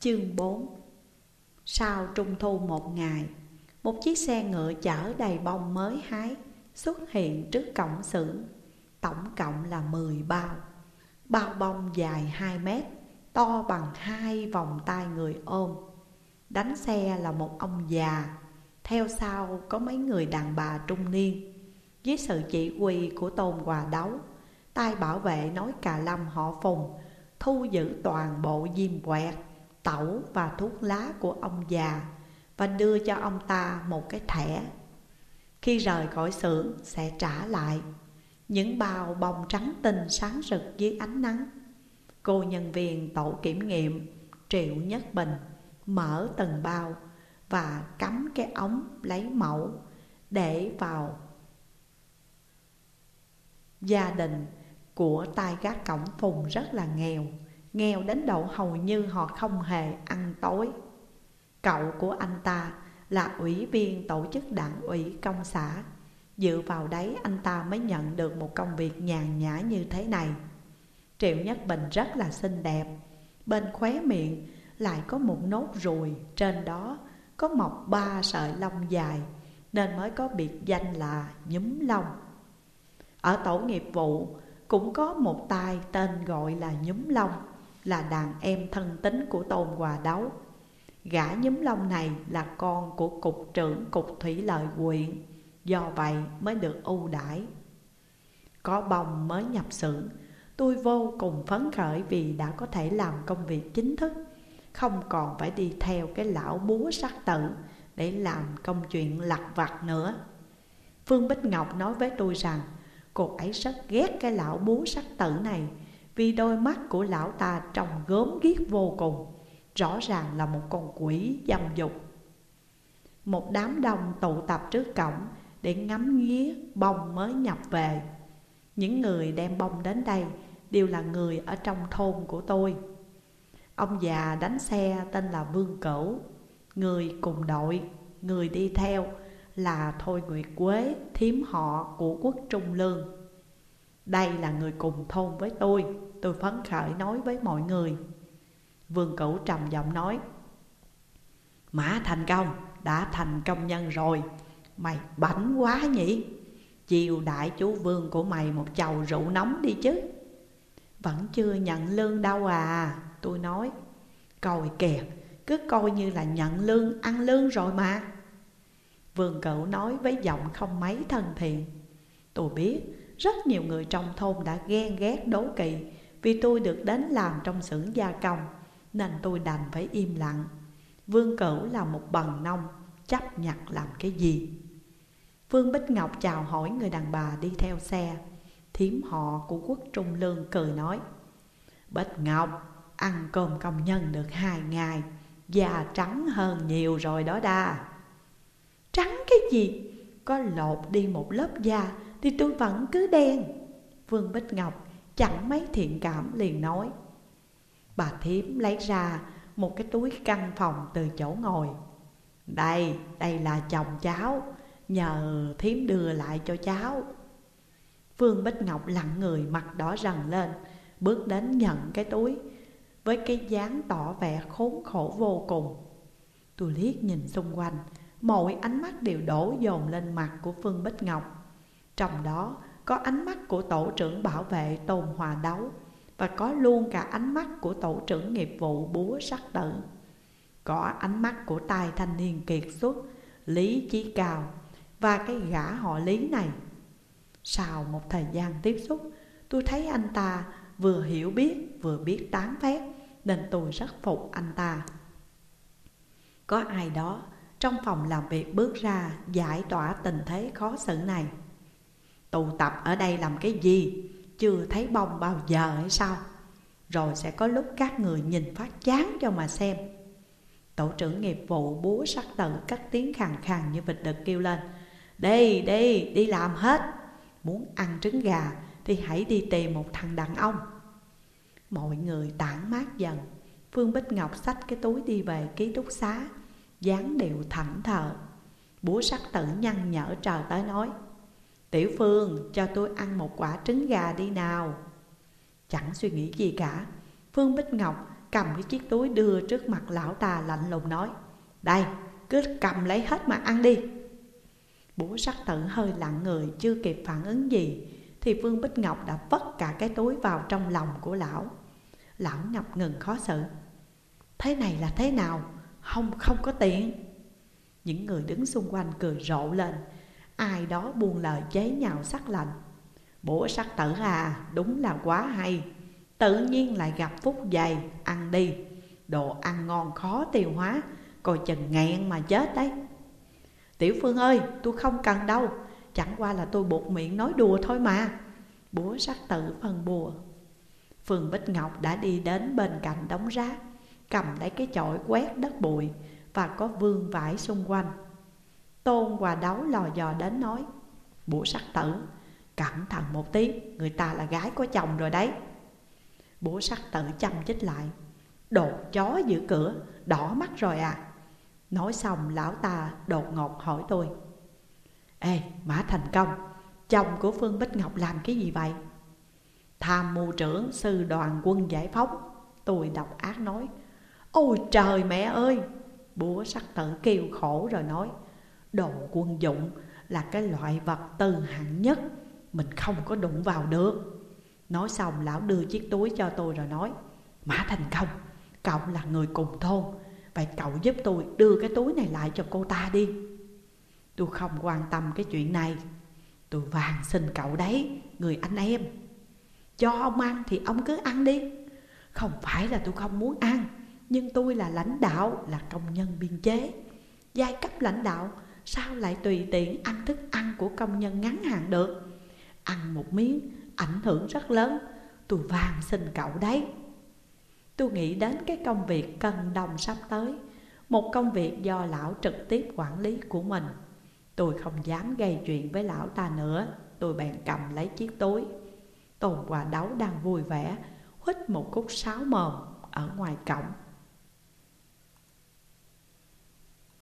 Chương 4 Sau trung thu một ngày Một chiếc xe ngựa chở đầy bông mới hái Xuất hiện trước cổng xưởng. Tổng cộng là 10 bao. Bao bông dài 2 mét To bằng hai vòng tay người ôm. Đánh xe là một ông già Theo sau có mấy người đàn bà trung niên. Dưới sự chỉ huy của Tôn Hòa Đấu tay bảo vệ nói cà lâm họ phùng Thu giữ toàn bộ diêm quẹt, tẩu và thuốc lá của ông già Và đưa cho ông ta một cái thẻ. Khi rời khỏi xưởng, sẽ trả lại. Những bao bông trắng tinh sáng rực dưới ánh nắng. Cô nhân viên tổ kiểm nghiệm, Triệu Nhất Bình, mở từng bao Và cắm cái ống lấy mẫu để vào Gia đình của tai gác cổng phùng rất là nghèo. Nghèo đến độ hầu như họ không hề ăn tối. Cậu của anh ta là ủy viên tổ chức đảng ủy công xã. Dựa vào đấy anh ta mới nhận được một công việc nhàn nhã như thế này. Triệu Nhất Bình rất là xinh đẹp. Bên khóe miệng lại có một nốt ruồi, Trên đó có mọc ba sợi lông dài, Nên mới có biệt danh là nhúm lông Ở tổ nghiệp vụ cũng có một tài tên gọi là nhúm lông là đàn em thân tính của Tôn Hòa Đấu. Gã nhúm lông này là con của cục trưởng cục thủy lợi huyện, Do vậy mới được ưu đãi. Có bông mới nhập xưởng, Tôi vô cùng phấn khởi vì đã có thể làm công việc chính thức, Không còn phải đi theo cái lão búa sắc tử Để làm công chuyện lặt vặt nữa. Phương Bích Ngọc nói với tôi rằng, Cô ấy rất ghét cái lão búa sắc tử này vì đôi mắt của lão ta trông gớm ghiếc vô cùng Rõ ràng là một con quỷ dâm dục. Một đám đông tụ tập trước cổng Để ngắm nghía bông mới nhập về. Những người đem bông đến đây Đều là người ở trong thôn của tôi. Ông già đánh xe tên là Vương Cửu Người cùng đội, người đi theo là Thôi Nguyệt Quế, thím họ của quốc Trung Lương. Đây là người cùng thôn với tôi, tôi phấn khởi nói với mọi người. Vương Cửu trầm giọng nói Mã thành công, đã thành công nhân rồi. Mày bảnh quá nhỉ? Chiều đại chú Vương của mày một chầu rượu nóng đi chứ. Vẫn chưa nhận lương đâu à Tôi nói. Coi kìa, cứ coi như là nhận lương, ăn lương rồi mà. Vương Cửu nói với giọng không mấy thân thiện. Tôi biết rất nhiều người trong thôn đã ghen ghét đố kỵ Vì tôi được đến làm trong xưởng gia công, Nên tôi đành phải im lặng. Vương Cửu là một bần nông, Chấp nhặt làm cái gì? Vương Bích Ngọc chào hỏi người đàn bà đi theo xe. Thiếm họ của quốc trung lương cười nói, Bích Ngọc, ăn cơm công nhân được hai ngày Da trắng hơn nhiều rồi đó đa. Trắng cái gì? Có lột đi một lớp da thì tôi vẫn cứ đen. Vương Bích Ngọc chẳng mấy thiện cảm liền nói Bà Thiếm lấy ra một cái túi căn phòng từ chỗ ngồi. Đây, đây là chồng cháu Nhờ Thiếm đưa lại cho cháu. Vương Bích Ngọc lặng người mặt đỏ rần lên Bước đến nhận cái túi Với cái dáng tỏ vẻ khốn khổ vô cùng. Tôi liếc nhìn xung quanh Mọi ánh mắt đều đổ dồn lên mặt của Phương Bích Ngọc. Trong đó, có ánh mắt của tổ trưởng bảo vệ Tôn Hòa Đấu Và có luôn cả ánh mắt của tổ trưởng nghiệp vụ búa sắc tử. Có ánh mắt của tài thanh niên kiệt xuất, Lý Chí Cao Và cái gã họ Lý này. Sau một thời gian tiếp xúc, Tôi thấy anh ta vừa hiểu biết, vừa biết tán phét, Nên tôi rất phục anh ta. Có ai đó trong phòng làm việc bước ra giải tỏa tình thế khó xử này? Tụ tập ở đây làm cái gì? Chưa thấy bông bao giờ hay sao? Rồi sẽ có lúc các người nhìn phát chán cho mà xem. Tổ trưởng nghiệp vụ búa sắc tự cắt tiếng khàn khàn như vịt đực kêu lên. Đi đi đi làm hết. Muốn ăn trứng gà thì hãy đi tìm một thằng đàn ông. Mọi người tản mát dần. Phương Bích Ngọc xách cái túi đi về ký túc xá dáng điệu thảnh thờ Búa sắc tử nhăn nhở trời tới nói Tiểu Phương cho tôi ăn một quả trứng gà đi nào. Chẳng suy nghĩ gì cả. Phương Bích Ngọc cầm cái chiếc túi đưa trước mặt lão ta lạnh lùng nói Đây, cứ cầm lấy hết mà ăn đi. Búa sắc tử hơi lặng người chưa kịp phản ứng gì Thì Phương Bích Ngọc đã vất cả cái túi vào trong lòng của lão. Lão ngập ngừng khó xử Thế này là thế nào? Không, không có tiện Những người đứng xung quanh cười rộ lên Ai đó buông lời chế nhạo sắc lạnh. Bố sắc tử à, đúng là quá hay. Tự nhiên lại gặp phúc dày, ăn đi. Đồ ăn ngon khó tiêu hóa Coi chừng nghẹn mà chết đấy. Tiểu Phương ơi, tôi không cần đâu. Chẳng qua là tôi buộc miệng nói đùa thôi mà. Búa sắc tử phân bùa. Phương Bích Ngọc đã đi đến bên cạnh đống rác Cầm lấy cái chổi quét đất bụi Và có vương vải xung quanh. Tôn Hòa Đấu lò dò đến nói Bủa sắc tử, Cẩn thận một tí, Người ta là gái có chồng rồi đấy. Bủa sắc tử chăm chích lại, Đồ chó giữ cửa, Đỏ mắt rồi à. Nói xong, lão ta đột ngột hỏi tôi, Ê, Mã Thành Công, Chồng của Phương Bích Ngọc làm cái gì vậy? Tham mưu trưởng, sư đoàn quân giải phóng. Tôi độc ác nói, Ôi trời mẹ ơi! Búa sắc tử kêu khổ rồi nói Đồ quân dụng là cái loại vật tư hạng nhất. Mình không có đụng vào được. Nói xong, lão đưa chiếc túi cho tôi rồi nói, Mã Thành Công, Cậu là người cùng thôn, Vậy cậu giúp tôi đưa cái túi này lại cho cô ta đi. Tôi không quan tâm cái chuyện này. Tôi vàng xin cậu đấy, Người anh em. Cho ông ăn thì ông cứ ăn đi. Không phải là tôi không muốn ăn, Nhưng tôi là lãnh đạo, Là công nhân biên chế. Giai cấp lãnh đạo Sao lại tùy tiện ăn thức ăn của công nhân ngắn hạn được? Ăn một miếng, ảnh hưởng rất lớn. Tôi van xin cậu đấy. Tôi nghĩ đến cái công việc cần đồng sắp tới. Một công việc do lão trực tiếp quản lý của mình. Tôi không dám gây chuyện với lão ta nữa. Tôi bèn cầm lấy chiếc túi. Tôn Hòa Đấu đang vui vẻ, Hít một cúc sáo mồm ở ngoài cổng.